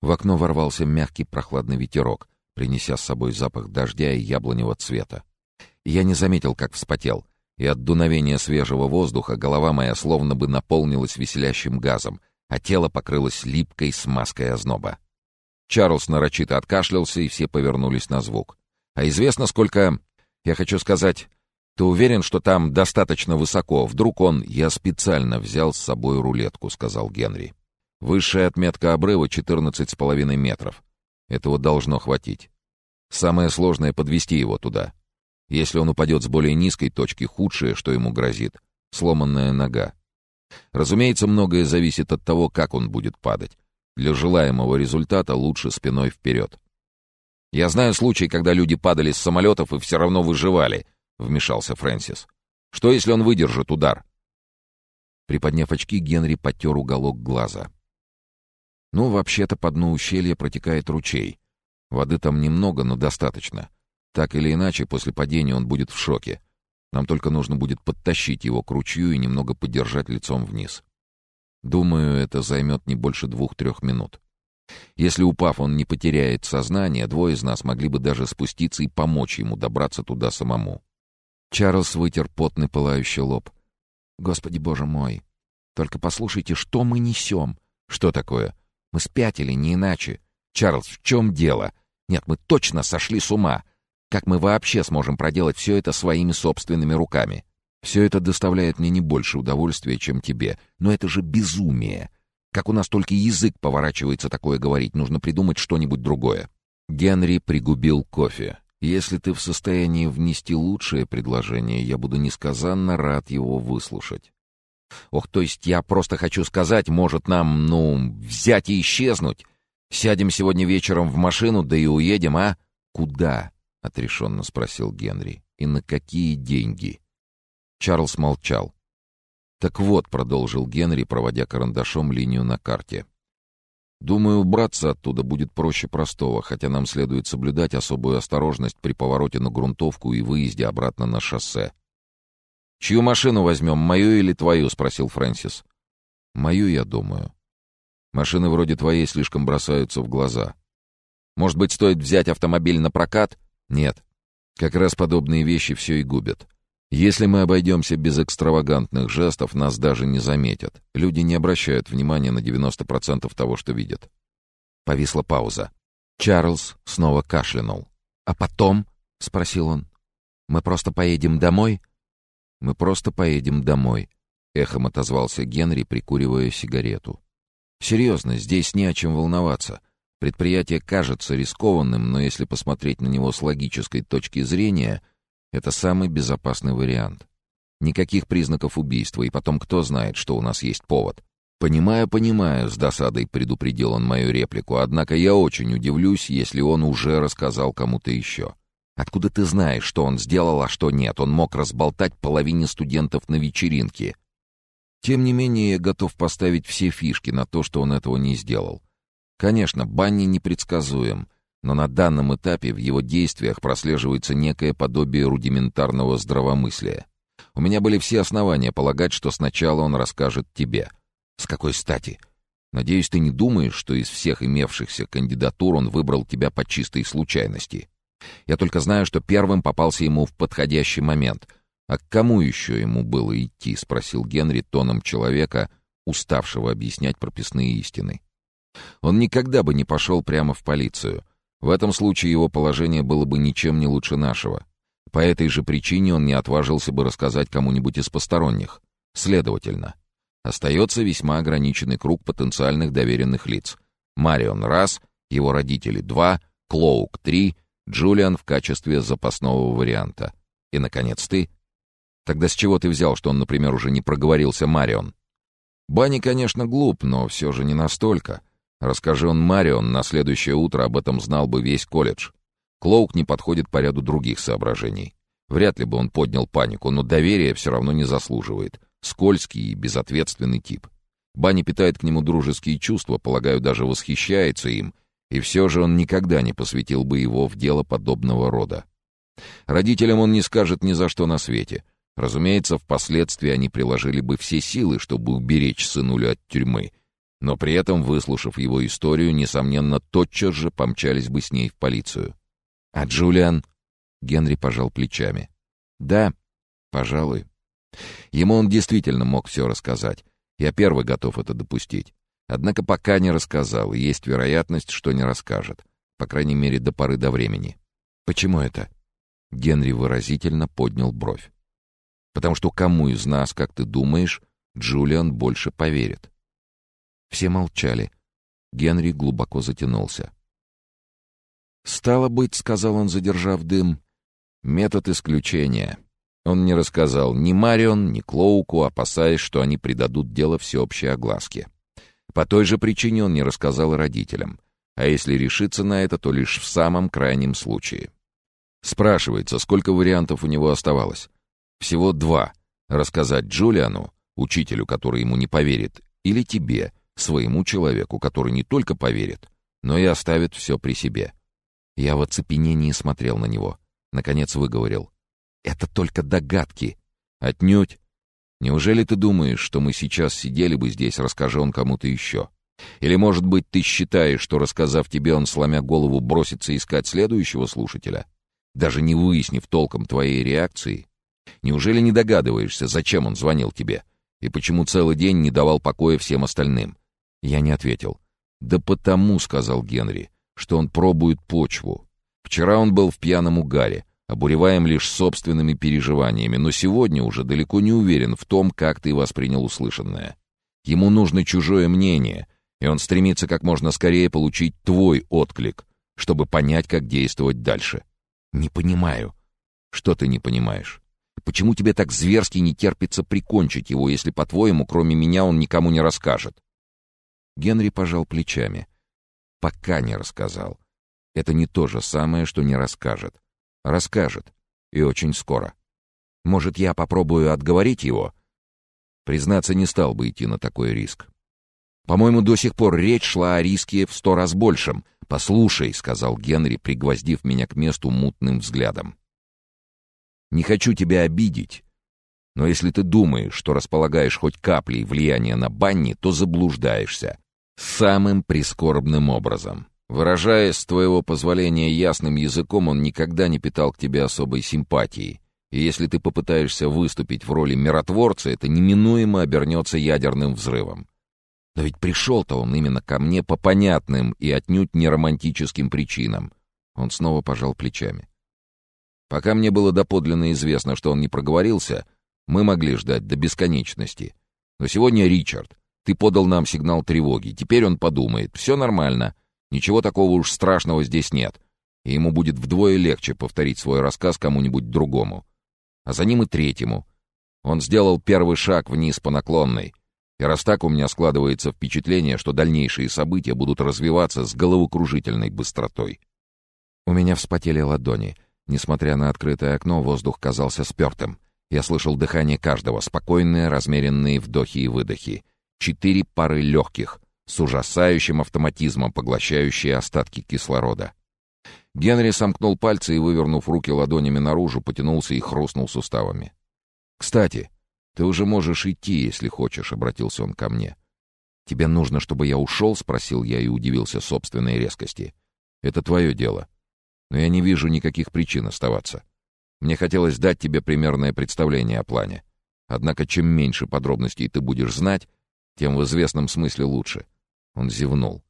В окно ворвался мягкий прохладный ветерок, принеся с собой запах дождя и яблоневого цвета. Я не заметил, как вспотел, и от дуновения свежего воздуха голова моя словно бы наполнилась веселящим газом, а тело покрылось липкой смазкой озноба. Чарльз нарочито откашлялся, и все повернулись на звук. «А известно, сколько... Я хочу сказать, ты уверен, что там достаточно высоко? Вдруг он... Я специально взял с собой рулетку», — сказал Генри. «Высшая отметка обрыва — четырнадцать с половиной метров. Этого должно хватить. Самое сложное — подвести его туда. Если он упадет с более низкой точки, худшее, что ему грозит — сломанная нога. Разумеется, многое зависит от того, как он будет падать. Для желаемого результата лучше спиной вперед. «Я знаю случаи, когда люди падали с самолетов и все равно выживали», — вмешался Фрэнсис. «Что, если он выдержит удар?» Приподняв очки, Генри потер уголок глаза. «Ну, вообще-то по дну ущелья протекает ручей. Воды там немного, но достаточно. Так или иначе, после падения он будет в шоке. Нам только нужно будет подтащить его к ручью и немного подержать лицом вниз. Думаю, это займет не больше двух-трех минут. Если, упав, он не потеряет сознание, двое из нас могли бы даже спуститься и помочь ему добраться туда самому. Чарльз вытер потный пылающий лоб. «Господи, боже мой! Только послушайте, что мы несем!» «Что такое? Мы спятили, не иначе. Чарльз, в чем дело? Нет, мы точно сошли с ума. Как мы вообще сможем проделать все это своими собственными руками? Все это доставляет мне не больше удовольствия, чем тебе. Но это же безумие. Как у нас только язык поворачивается такое говорить, нужно придумать что-нибудь другое. Генри пригубил кофе. Если ты в состоянии внести лучшее предложение, я буду несказанно рад его выслушать. Ох, то есть я просто хочу сказать, может нам, ну, взять и исчезнуть? Сядем сегодня вечером в машину, да и уедем, а? Куда? — отрешенно спросил Генри. И на какие деньги? Чарльз молчал. «Так вот», — продолжил Генри, проводя карандашом линию на карте. «Думаю, убраться оттуда будет проще простого, хотя нам следует соблюдать особую осторожность при повороте на грунтовку и выезде обратно на шоссе». «Чью машину возьмем, мою или твою?» — спросил Фрэнсис. «Мою, я думаю. Машины вроде твоей слишком бросаются в глаза. Может быть, стоит взять автомобиль на прокат?» «Нет. Как раз подобные вещи все и губят. Если мы обойдемся без экстравагантных жестов, нас даже не заметят. Люди не обращают внимания на 90% того, что видят. Повисла пауза. Чарльз снова кашлянул. «А потом?» — спросил он. «Мы просто поедем домой?» «Мы просто поедем домой», — эхом отозвался Генри, прикуривая сигарету. «Серьезно, здесь не о чем волноваться. Предприятие кажется рискованным, но если посмотреть на него с логической точки зрения — это самый безопасный вариант. Никаких признаков убийства, и потом кто знает, что у нас есть повод. «Понимаю, понимаю», — с досадой предупредил он мою реплику, «однако я очень удивлюсь, если он уже рассказал кому-то еще. Откуда ты знаешь, что он сделал, а что нет? Он мог разболтать половине студентов на вечеринке». Тем не менее, я готов поставить все фишки на то, что он этого не сделал. Конечно, Банни непредсказуем — но на данном этапе в его действиях прослеживается некое подобие рудиментарного здравомыслия. У меня были все основания полагать, что сначала он расскажет тебе. С какой стати? Надеюсь, ты не думаешь, что из всех имевшихся кандидатур он выбрал тебя по чистой случайности. Я только знаю, что первым попался ему в подходящий момент. А к кому еще ему было идти? — спросил Генри тоном человека, уставшего объяснять прописные истины. Он никогда бы не пошел прямо в полицию — в этом случае его положение было бы ничем не лучше нашего. По этой же причине он не отважился бы рассказать кому-нибудь из посторонних. Следовательно, остается весьма ограниченный круг потенциальных доверенных лиц. Марион — раз, его родители — два, Клоук — три, Джулиан в качестве запасного варианта. И, наконец, ты. Тогда с чего ты взял, что он, например, уже не проговорился Марион? Банни, конечно, глуп, но все же не настолько. Расскажи он Марион, на следующее утро об этом знал бы весь колледж. Клоук не подходит по ряду других соображений. Вряд ли бы он поднял панику, но доверия все равно не заслуживает. Скользкий и безответственный тип. Банни питает к нему дружеские чувства, полагаю, даже восхищается им, и все же он никогда не посвятил бы его в дело подобного рода. Родителям он не скажет ни за что на свете. Разумеется, впоследствии они приложили бы все силы, чтобы уберечь сынулю от тюрьмы, но при этом, выслушав его историю, несомненно, тотчас же помчались бы с ней в полицию. А Джулиан? Генри пожал плечами. Да, пожалуй. Ему он действительно мог все рассказать. Я первый готов это допустить. Однако пока не рассказал, и есть вероятность, что не расскажет. По крайней мере, до поры до времени. Почему это? Генри выразительно поднял бровь. Потому что кому из нас, как ты думаешь, Джулиан больше поверит? Все молчали. Генри глубоко затянулся. «Стало быть, — сказал он, задержав дым, — метод исключения. Он не рассказал ни Марион, ни Клоуку, опасаясь, что они придадут дело всеобщей огласке. По той же причине он не рассказал родителям. А если решиться на это, то лишь в самом крайнем случае. Спрашивается, сколько вариантов у него оставалось? Всего два. Рассказать Джулиану, учителю, который ему не поверит, или тебе, своему человеку, который не только поверит, но и оставит все при себе. Я в оцепенении смотрел на него. Наконец выговорил. «Это только догадки. Отнюдь. Неужели ты думаешь, что мы сейчас сидели бы здесь, расскажи он кому-то еще? Или, может быть, ты считаешь, что, рассказав тебе, он, сломя голову, бросится искать следующего слушателя, даже не выяснив толком твоей реакции? Неужели не догадываешься, зачем он звонил тебе? И почему целый день не давал покоя всем остальным? Я не ответил. «Да потому», — сказал Генри, — «что он пробует почву. Вчера он был в пьяном угаре, обуреваем лишь собственными переживаниями, но сегодня уже далеко не уверен в том, как ты воспринял услышанное. Ему нужно чужое мнение, и он стремится как можно скорее получить твой отклик, чтобы понять, как действовать дальше. Не понимаю. Что ты не понимаешь? Почему тебе так зверски не терпится прикончить его, если, по-твоему, кроме меня он никому не расскажет? Генри пожал плечами. «Пока не рассказал. Это не то же самое, что не расскажет. Расскажет. И очень скоро. Может, я попробую отговорить его?» Признаться, не стал бы идти на такой риск. «По-моему, до сих пор речь шла о риске в сто раз большем. Послушай», — сказал Генри, пригвоздив меня к месту мутным взглядом. «Не хочу тебя обидеть, но если ты думаешь, что располагаешь хоть каплей влияния на Банни, то заблуждаешься. Самым прискорбным образом. Выражаясь, с твоего позволения, ясным языком, он никогда не питал к тебе особой симпатии. И если ты попытаешься выступить в роли миротворца, это неминуемо обернется ядерным взрывом. Но ведь пришел-то он именно ко мне по понятным и отнюдь не романтическим причинам. Он снова пожал плечами. Пока мне было доподлинно известно, что он не проговорился, мы могли ждать до бесконечности. Но сегодня Ричард, ты подал нам сигнал тревоги. Теперь он подумает. Все нормально. Ничего такого уж страшного здесь нет. И ему будет вдвое легче повторить свой рассказ кому-нибудь другому. А за ним и третьему. Он сделал первый шаг вниз по наклонной. И раз так у меня складывается впечатление, что дальнейшие события будут развиваться с головокружительной быстротой. У меня вспотели ладони. Несмотря на открытое окно, воздух казался спертым. Я слышал дыхание каждого, спокойные, размеренные вдохи и выдохи четыре пары легких, с ужасающим автоматизмом поглощающие остатки кислорода. Генри сомкнул пальцы и, вывернув руки ладонями наружу, потянулся и хрустнул суставами. «Кстати, ты уже можешь идти, если хочешь», — обратился он ко мне. «Тебе нужно, чтобы я ушел?» — спросил я и удивился собственной резкости. «Это твое дело. Но я не вижу никаких причин оставаться. Мне хотелось дать тебе примерное представление о плане. Однако чем меньше подробностей ты будешь знать, тем в известном смысле лучше. Он зевнул.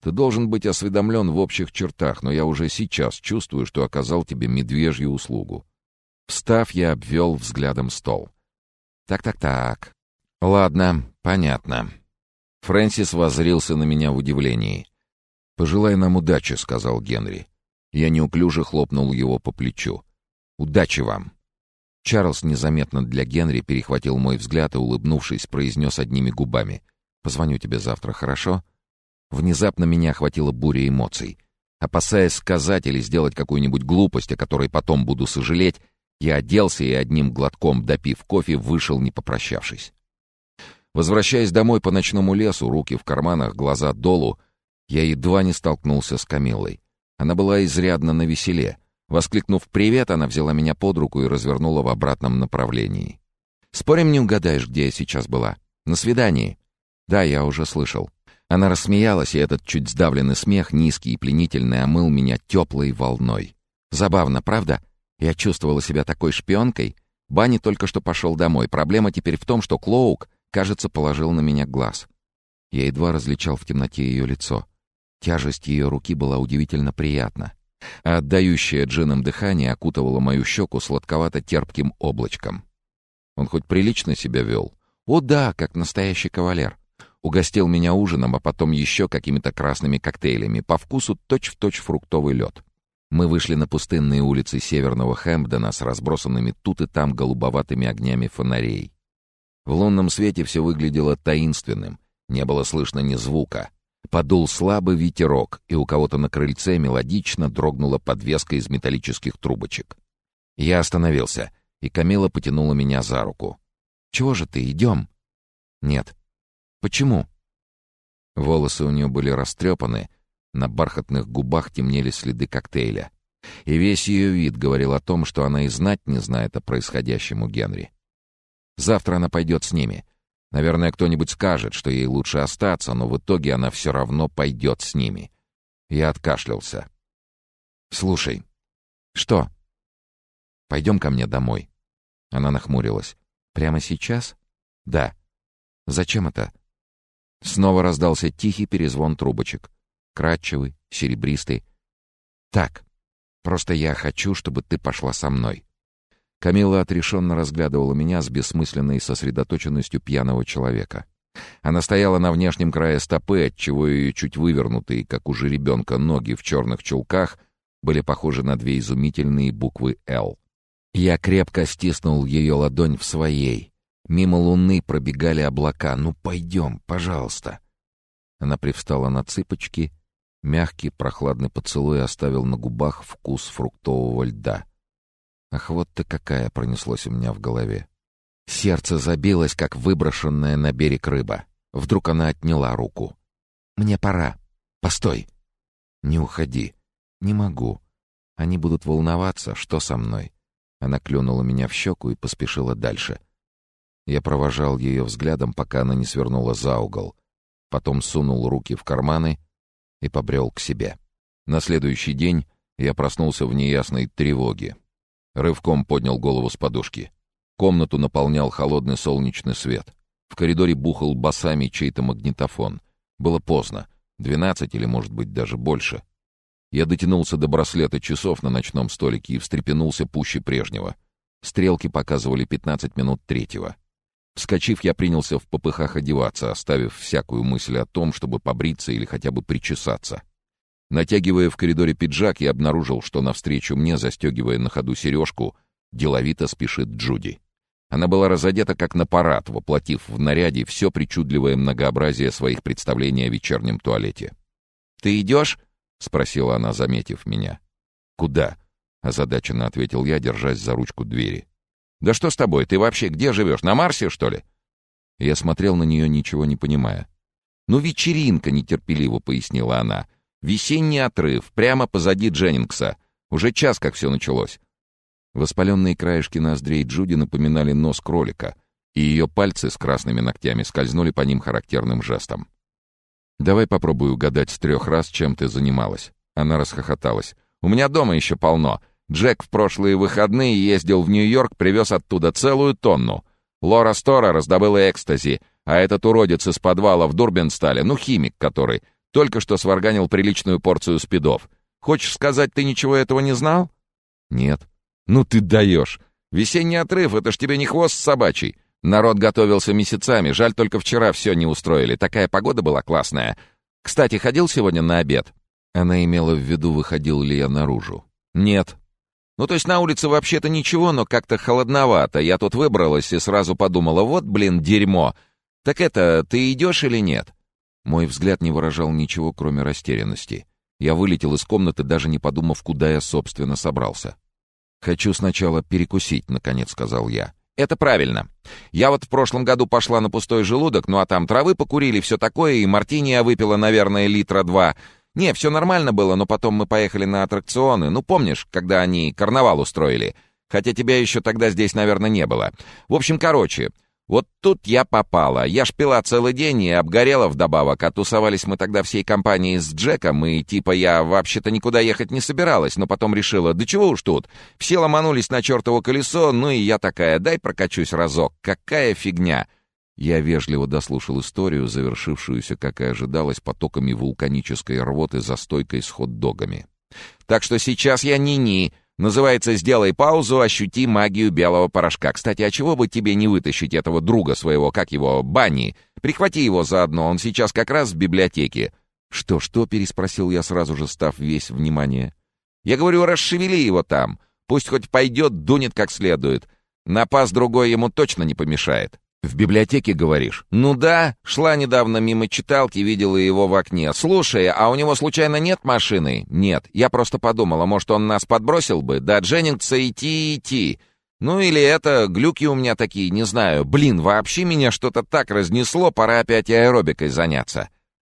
Ты должен быть осведомлен в общих чертах, но я уже сейчас чувствую, что оказал тебе медвежью услугу. Встав, я обвел взглядом стол. Так-так-так. Ладно, понятно. Фрэнсис воззрился на меня в удивлении. «Пожелай нам удачи», — сказал Генри. Я неуклюже хлопнул его по плечу. «Удачи вам!» Чарльз незаметно для Генри перехватил мой взгляд и, улыбнувшись, произнес одними губами. «Позвоню тебе завтра, хорошо?» Внезапно меня охватила буря эмоций. Опасаясь сказать или сделать какую-нибудь глупость, о которой потом буду сожалеть, я оделся и одним глотком, допив кофе, вышел, не попрощавшись. Возвращаясь домой по ночному лесу, руки в карманах, глаза долу, я едва не столкнулся с Камиллой. Она была изрядно навеселе — Воскликнув «Привет», она взяла меня под руку и развернула в обратном направлении. «Спорим, не угадаешь, где я сейчас была? На свидании?» «Да, я уже слышал. Она рассмеялась, и этот чуть сдавленный смех, низкий и пленительный, омыл меня теплой волной. Забавно, правда? Я чувствовала себя такой шпионкой. Банни только что пошел домой. Проблема теперь в том, что Клоук, кажется, положил на меня глаз. Я едва различал в темноте ее лицо. Тяжесть ее руки была удивительно приятна, а отдающее джином дыхание окутывало мою щеку сладковато-терпким облачком. Он хоть прилично себя вел? О да, как настоящий кавалер. Угостил меня ужином, а потом еще какими-то красными коктейлями, по вкусу точь-в-точь точь фруктовый лед. Мы вышли на пустынные улицы северного Хэмпдена с разбросанными тут и там голубоватыми огнями фонарей. В лунном свете все выглядело таинственным, не было слышно ни звука. Подул слабый ветерок, и у кого-то на крыльце мелодично дрогнула подвеска из металлических трубочек. Я остановился, и Камила потянула меня за руку. «Чего же ты, идем?» «Нет». «Почему?» Волосы у нее были растрепаны, на бархатных губах темнели следы коктейля. И весь ее вид говорил о том, что она и знать не знает о происходящем у Генри. Завтра она пойдет с ними. Наверное, кто-нибудь скажет, что ей лучше остаться, но в итоге она все равно пойдет с ними. Я откашлялся. «Слушай». «Что?» «Пойдем ко мне домой». Она нахмурилась. «Прямо сейчас?» «Да». «Зачем это?» Снова раздался тихий перезвон трубочек. Кратчевый, серебристый. «Так, просто я хочу, чтобы ты пошла со мной». Камила отрешенно разглядывала меня с бессмысленной сосредоточенностью пьяного человека. Она стояла на внешнем крае стопы, отчего ее чуть вывернутые, как у жеребенка, ноги в черных чулках были похожи на две изумительные буквы «Л». Я крепко стиснул ее ладонь в своей. Мимо луны пробегали облака. «Ну, пойдем, пожалуйста». Она привстала на цыпочки. Мягкий, прохладный поцелуй оставил на губах вкус фруктового льда. Ах, вот ты какая пронеслось у меня в голове. Сердце забилось, как выброшенная на берег рыба. Вдруг она отняла руку. «Мне пора. Постой!» «Не уходи. Не могу. Они будут волноваться, что со мной. Она клюнула меня в щеку и поспешила дальше. Я провожал ее взглядом, пока она не свернула за угол. Потом сунул руки в карманы и побрел к себе. На следующий день я проснулся в неясной тревоге. Рывком поднял голову с подушки. Комнату наполнял холодный солнечный свет. В коридоре бухал басами чей-то магнитофон. Было поздно. Двенадцать или, может быть, даже больше. Я дотянулся до браслета часов на ночном столике и встрепенулся пуще прежнего. Стрелки показывали 15 минут третьего. Вскочив, я принялся в попыхах одеваться, оставив всякую мысль о том, чтобы побриться или хотя бы причесаться. Натягивая в коридоре пиджак, я обнаружил, что навстречу мне, застегивая на ходу сережку, деловито спешит Джуди. Она была разодета как на парад, воплотив в наряде все причудливое многообразие своих представлений о вечернем туалете. «Ты идешь?» — спросила она, заметив меня. «Куда?» — озадаченно ответил я, держась за ручку двери. «Да что с тобой? Ты вообще где живешь? На Марсе, что ли?» Я смотрел на нее, ничего не понимая. «Ну, вечеринка», — нетерпеливо пояснила она. «Весенний отрыв, прямо позади Дженнингса. Уже час, как все началось». Воспаленные краешки ноздрей Джуди напоминали нос кролика, и ее пальцы с красными ногтями скользнули по ним характерным жестом. «Давай попробую угадать с трех раз, чем ты занималась». Она расхохоталась. «У меня дома еще полно. Джек в прошлые выходные ездил в Нью-Йорк, привез оттуда целую тонну. Лора Стора раздобыла экстази, а этот уродец из подвала в Дурбенстале, ну химик который, только что сварганил приличную порцию спидов. Хочешь сказать, ты ничего этого не знал?» «Нет». «Ну ты даешь! Весенний отрыв, это ж тебе не хвост собачий. Народ готовился месяцами, жаль, только вчера все не устроили. Такая погода была классная. Кстати, ходил сегодня на обед?» Она имела в виду, выходил ли я наружу. «Нет». «Ну, то есть на улице вообще-то ничего, но как-то холодновато. Я тут выбралась и сразу подумала, вот, блин, дерьмо. Так это, ты идешь или нет?» Мой взгляд не выражал ничего, кроме растерянности. Я вылетел из комнаты, даже не подумав, куда я, собственно, собрался. «Хочу сначала перекусить», — наконец сказал я. Это правильно. Я вот в прошлом году пошла на пустой желудок, ну а там травы покурили, все такое, и мартини я выпила, наверное, литра два. Не, все нормально было, но потом мы поехали на аттракционы. Ну, помнишь, когда они карнавал устроили? Хотя тебя еще тогда здесь, наверное, не было. В общем, короче, Вот тут я попала. Я ж пила целый день и обгорела вдобавок, а тусовались мы тогда всей компанией с Джеком, и типа я вообще-то никуда ехать не собиралась, но потом решила, да чего уж тут. Все ломанулись на чертово колесо, ну и я такая, дай прокачусь разок. Какая фигня!» Я вежливо дослушал историю, завершившуюся, как и ожидалось, потоками вулканической рвоты за стойкой с хот-догами. «Так что сейчас я ни-ни, Называется «Сделай паузу, ощути магию белого порошка». Кстати, а чего бы тебе не вытащить этого друга своего, как его, Банни? Прихвати его заодно, он сейчас как раз в библиотеке». «Что-что?» — переспросил я, сразу же став весь внимание. «Я говорю, расшевели его там. Пусть хоть пойдет, дунет как следует. Напас другой ему точно не помешает». «В библиотеке, говоришь?» «Ну да, шла недавно мимо читалки, видела его в окне. Слушай, а у него случайно нет машины?» «Нет, я просто подумала, может, он нас подбросил бы? До Дженнингса идти идти. Ну или это, глюки у меня такие, не знаю. Блин, вообще меня что-то так разнесло, пора опять аэробикой заняться».